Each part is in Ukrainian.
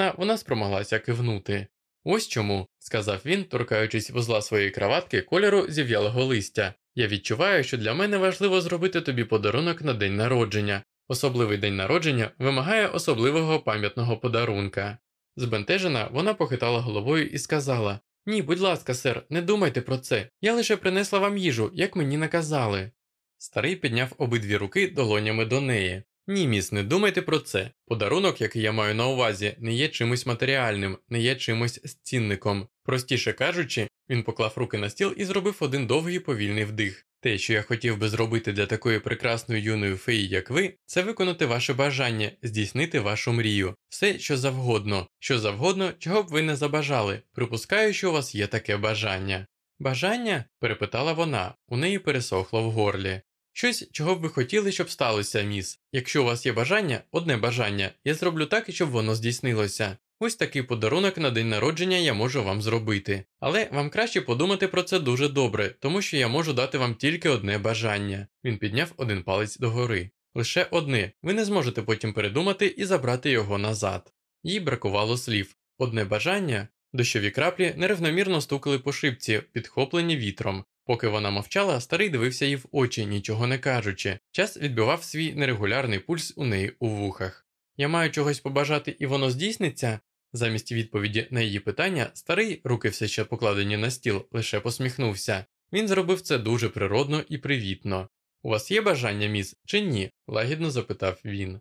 впевнена, вона спромоглася кивнути. Ось чому, сказав він, торкаючись вузла своєї краватки кольору зів'ялого листя. Я відчуваю, що для мене важливо зробити тобі подарунок на день народження. Особливий день народження вимагає особливого пам'ятного подарунка. Збентежена, вона похитала головою і сказала Ні, будь ласка, сер, не думайте про це. Я лише принесла вам їжу, як мені наказали. Старий підняв обидві руки долонями до неї. Ні, міс, не думайте про це. Подарунок, який я маю на увазі, не є чимось матеріальним, не є чимось цінником. Простіше кажучи, він поклав руки на стіл і зробив один довгий повільний вдих. Те, що я хотів би зробити для такої прекрасної юної феї, як ви, це виконати ваше бажання, здійснити вашу мрію, все, що завгодно, що завгодно, чого б ви не забажали. Припускаю, що у вас є таке бажання. Бажання? перепитала вона, у неї пересохло в горлі. Щось, чого б ви хотіли, щоб сталося, міс. Якщо у вас є бажання, одне бажання, я зроблю так, щоб воно здійснилося. Ось такий подарунок на день народження я можу вам зробити. Але вам краще подумати про це дуже добре, тому що я можу дати вам тільки одне бажання. Він підняв один палець догори. Лише одне, ви не зможете потім передумати і забрати його назад. Їй бракувало слів. Одне бажання. Дощові краплі нерівномірно стукали по шибці, підхоплені вітром. Поки вона мовчала, старий дивився їй в очі, нічого не кажучи. Час відбивав свій нерегулярний пульс у неї у вухах. Я маю чогось побажати, і воно здійсниться? Замість відповіді на її питання, старий, руки все ще покладені на стіл, лише посміхнувся. Він зробив це дуже природно і привітно. У вас є бажання, міс, чи ні? лагідно запитав він.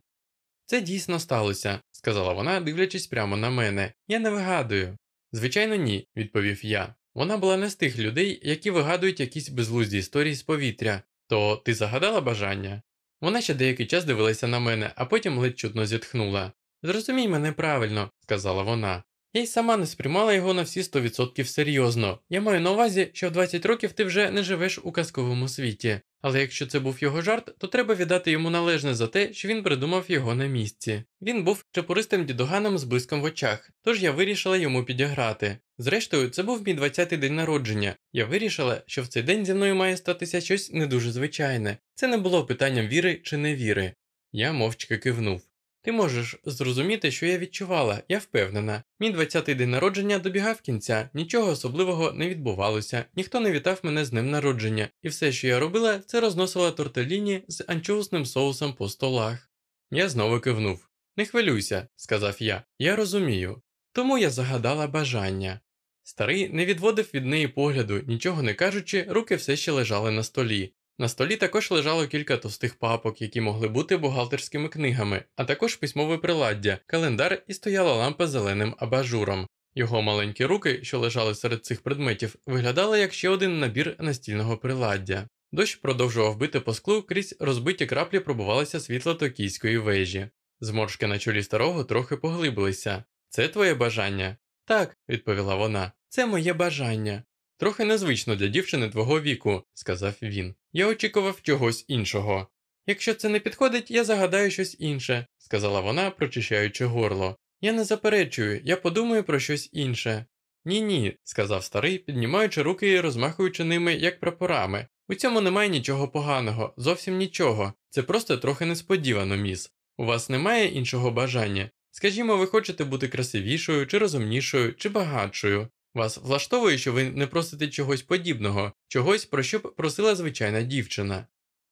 Це дійсно сталося, сказала вона, дивлячись прямо на мене. Я не вигадую. Звичайно, ні, відповів я. Вона була не з тих людей, які вигадують якісь безглузді історії з повітря. То ти загадала бажання? Вона ще деякий час дивилася на мене, а потім ледь чутно зітхнула. Зрозумій мене правильно, сказала вона. Я й сама не сприймала його на всі 100% серйозно. Я маю на увазі, що в 20 років ти вже не живеш у казковому світі. Але якщо це був його жарт, то треба віддати йому належне за те, що він придумав його на місці. Він був чепуристим дідоганом з блиском в очах, тож я вирішила йому підіграти. Зрештою, це був мій 20-й день народження. Я вирішила, що в цей день зі мною має статися щось не дуже звичайне. Це не було питанням віри чи невіри. Я мовчки кивнув. Ти можеш зрозуміти, що я відчувала, я впевнена. Мій 20-й день народження добігав кінця, нічого особливого не відбувалося, ніхто не вітав мене з днем народження, і все, що я робила, це розносила тортеліні з анчоусним соусом по столах. Я знову кивнув. Не хвилюйся, сказав я, я розумію. Тому я загадала бажання. Старий не відводив від неї погляду, нічого не кажучи, руки все ще лежали на столі. На столі також лежало кілька товстих папок, які могли бути бухгалтерськими книгами, а також письмове приладдя, календар і стояла лампа з зеленим абажуром. Його маленькі руки, що лежали серед цих предметів, виглядали як ще один набір настільного приладдя. Дощ продовжував бити по склу, крізь розбиті краплі пробувалося світло токійської вежі. Зморшки на чолі старого трохи поглибилися. Це твоє бажання? Так, відповіла вона, це моє бажання. Трохи незвично для дівчини твого віку, сказав він. Я очікував чогось іншого. Якщо це не підходить, я загадаю щось інше, сказала вона, прочищаючи горло. Я не заперечую, я подумаю про щось інше. Ні ні, сказав старий, піднімаючи руки і розмахуючи ними, як прапорами. У цьому немає нічого поганого, зовсім нічого. Це просто трохи несподівано, міс. У вас немає іншого бажання. Скажімо, ви хочете бути красивішою, чи розумнішою, чи багатшою. Вас влаштовує, що ви не просите чогось подібного, чогось, про що б просила звичайна дівчина.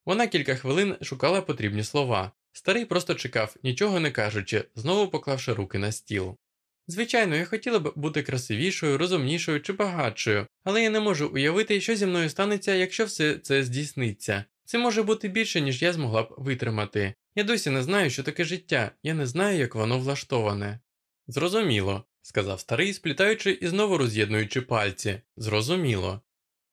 Вона кілька хвилин шукала потрібні слова. Старий просто чекав, нічого не кажучи, знову поклавши руки на стіл. Звичайно, я хотіла б бути красивішою, розумнішою чи багатшою, але я не можу уявити, що зі мною станеться, якщо все це здійсниться. Це може бути більше, ніж я змогла б витримати. Я досі не знаю, що таке життя, я не знаю, як воно влаштоване. Зрозуміло, сказав старий, сплітаючи і знову роз'єднуючи пальці. Зрозуміло.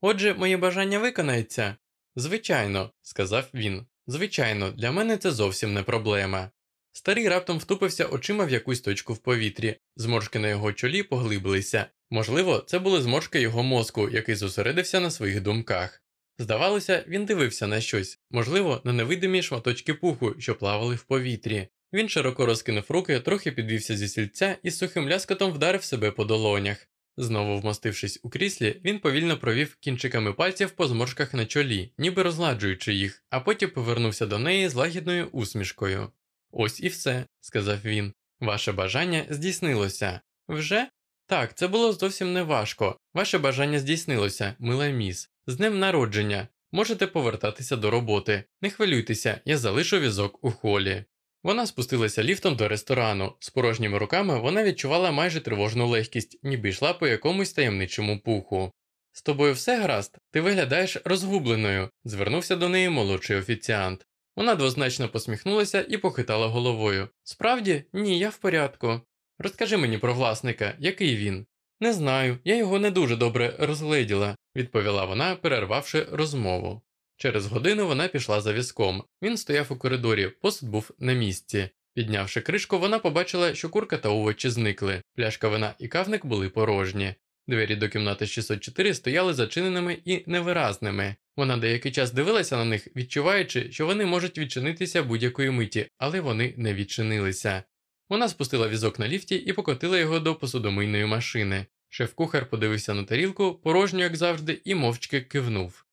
Отже, моє бажання виконається? Звичайно, сказав він. Звичайно, для мене це зовсім не проблема. Старий раптом втупився очима в якусь точку в повітрі, зморшки на його чолі поглибилися. Можливо, це були зморшки його мозку, який зосередився на своїх думках. Здавалося, він дивився на щось, можливо, на невидимі шматочки пуху, що плавали в повітрі. Він широко розкинув руки, трохи підвівся зі сільця і з сухим ляскотом вдарив себе по долонях. Знову вмостившись у кріслі, він повільно провів кінчиками пальців по зморшках на чолі, ніби розладжуючи їх, а потім повернувся до неї з лагідною усмішкою. Ось і все, сказав він. Ваше бажання здійснилося. Вже? Так, це було зовсім не важко. Ваше бажання здійснилося, мила міс. З днем народження. Можете повертатися до роботи. Не хвилюйтеся, я залишу візок у холі. Вона спустилася ліфтом до ресторану. З порожніми руками вона відчувала майже тривожну легкість, ніби йшла по якомусь таємничому пуху. З тобою все гаразд, ти виглядаєш розгубленою, звернувся до неї молодший офіціант. Вона двозначно посміхнулася і похитала головою. Справді, ні, я в порядку. Розкажи мені про власника, який він? Не знаю, я його не дуже добре розгледіла, відповіла вона, перервавши розмову. Через годину вона пішла за візком. Він стояв у коридорі, посуд був на місці. Піднявши кришку, вона побачила, що курка та овочі зникли, пляшка вина і кавник були порожні. Двері до кімнати 604 стояли зачиненими і невиразними. Вона деякий час дивилася на них, відчуваючи, що вони можуть відчинитися будь-якої миті, але вони не відчинилися. Вона спустила візок на ліфті і покотила його до посудомийної машини. Шеф-кухар подивився на тарілку, порожню, як завжди, і мовчки кивнув.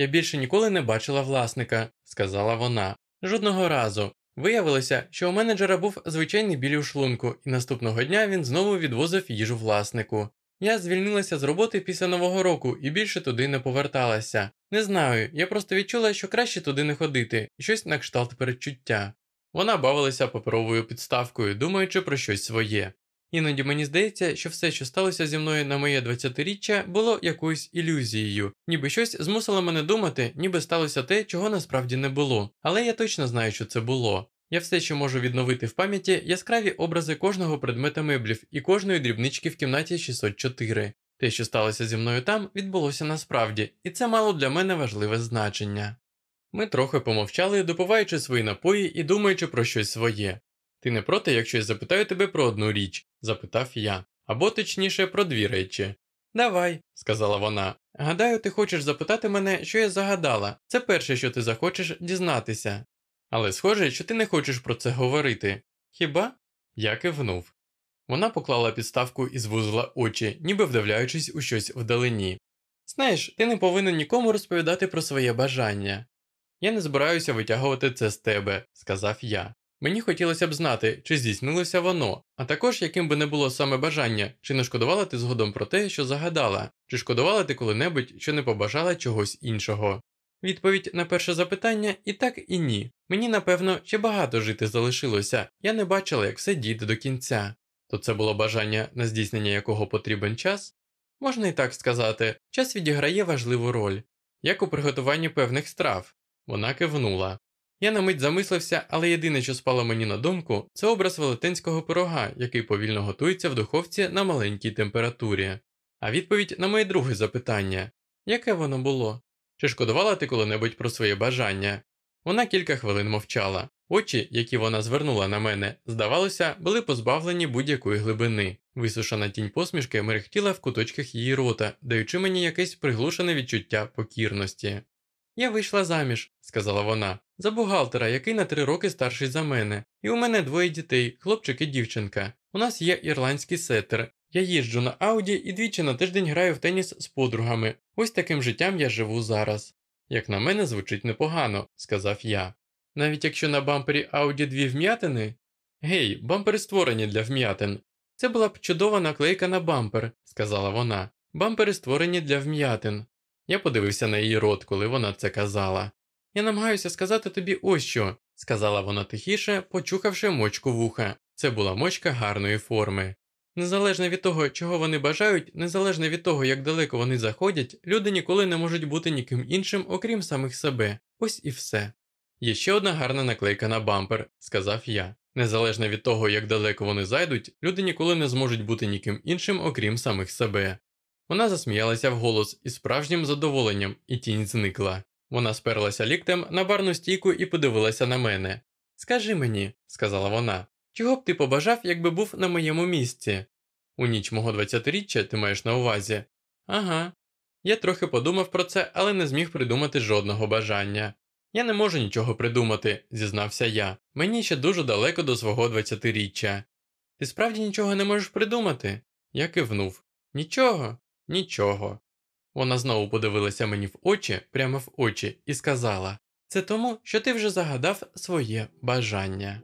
Я більше ніколи не бачила власника, сказала вона. Жодного разу. Виявилося, що у менеджера був звичайний біль у шлунку, і наступного дня він знову відвозив їжу власнику. Я звільнилася з роботи після нового року і більше туди не поверталася. Не знаю, я просто відчула, що краще туди не ходити, щось на кшталт передчуття. Вона бавилася паперовою підставкою, думаючи про щось своє. Іноді мені здається, що все, що сталося зі мною на моє 20-річчя, було якоюсь ілюзією, ніби щось змусило мене думати, ніби сталося те, чого насправді не було. Але я точно знаю, що це було. Я все ще можу відновити в пам'яті яскраві образи кожного предмета меблів і кожної дрібнички в кімнаті 604. Те, що сталося зі мною там, відбулося насправді, і це мало для мене важливе значення. Ми трохи помовчали, допиваючи свої напої і думаючи про щось своє. Ти не проти, якщо я запитаю тебе про одну річ? Запитав я, або точніше про дві речі. Давай, сказала вона. Гадаю, ти хочеш запитати мене, що я загадала. Це перше, що ти захочеш дізнатися. Але схоже, що ти не хочеш про це говорити. Хіба? Я кивнув. Вона поклала підставку і звузила очі, ніби вдивляючись у щось вдалині. Знаєш, ти не повинен нікому розповідати про своє бажання. Я не збираюся витягувати це з тебе, сказав я. Мені хотілося б знати, чи здійснилося воно, а також яким би не було саме бажання, чи не шкодувала ти згодом про те, що загадала, чи шкодувала ти коли-небудь, що не побажала чогось іншого. Відповідь на перше запитання і так, і ні. Мені, напевно, ще багато жити залишилося, я не бачила, як все дійде до кінця. То це було бажання, на здійснення якого потрібен час? Можна і так сказати, час відіграє важливу роль, як у приготуванні певних страв. Вона кивнула. Я на мить замислився, але єдине, що спало мені на думку, це образ велетенського пирога, який повільно готується в духовці на маленькій температурі. А відповідь на моє друге запитання яке воно було? Чи шкодувала ти коли-небудь про своє бажання? Вона кілька хвилин мовчала. Очі, які вона звернула на мене, здавалося, були позбавлені будь-якої глибини. Висушена тінь посмішки мерехтіла в куточках її рота, даючи мені якесь приглушене відчуття покірності. Я вийшла заміж, сказала вона, за бухгалтера, який на три роки старший за мене, і у мене двоє дітей, хлопчик і дівчинка. У нас є ірландський сетер. Я їжджу на Ауді і двічі на тиждень граю в теніс з подругами. Ось таким життям я живу зараз. Як на мене, звучить непогано, сказав я. Навіть якщо на бампері Ауді дві вм'ятини. Гей, бампери створені для вм'ятин. Це була б чудова наклейка на бампер, сказала вона. Бампери створені для вм'ятин. Я подивився на її рот, коли вона це казала. Я намагаюся сказати тобі ось що, сказала вона тихіше, почухавши мочку вуха. Це була мочка гарної форми. Незалежно від того, чого вони бажають, незалежно від того, як далеко вони заходять, люди ніколи не можуть бути ніким іншим, окрім самих себе. Ось і все. Є ще одна гарна наклейка на бампер, сказав я. Незалежно від того, як далеко вони зайдуть, люди ніколи не зможуть бути ніким іншим, окрім самих себе. Вона засміялася вголос із справжнім задоволенням, і тінь зникла. Вона сперлася ліктем на барну стійку і подивилася на мене. Скажи мені, сказала вона, чого б ти побажав, якби був на моєму місці? У ніч мого 20-річчя ти маєш на увазі? Ага. Я трохи подумав про це, але не зміг придумати жодного бажання. Я не можу нічого придумати, зізнався я. Мені ще дуже далеко до свого 20-річчя. Ти справді нічого не можеш придумати? Я кивнув. Нічого, нічого. Вона знову подивилася мені в очі, прямо в очі, і сказала: Це тому, що ти вже загадав своє бажання.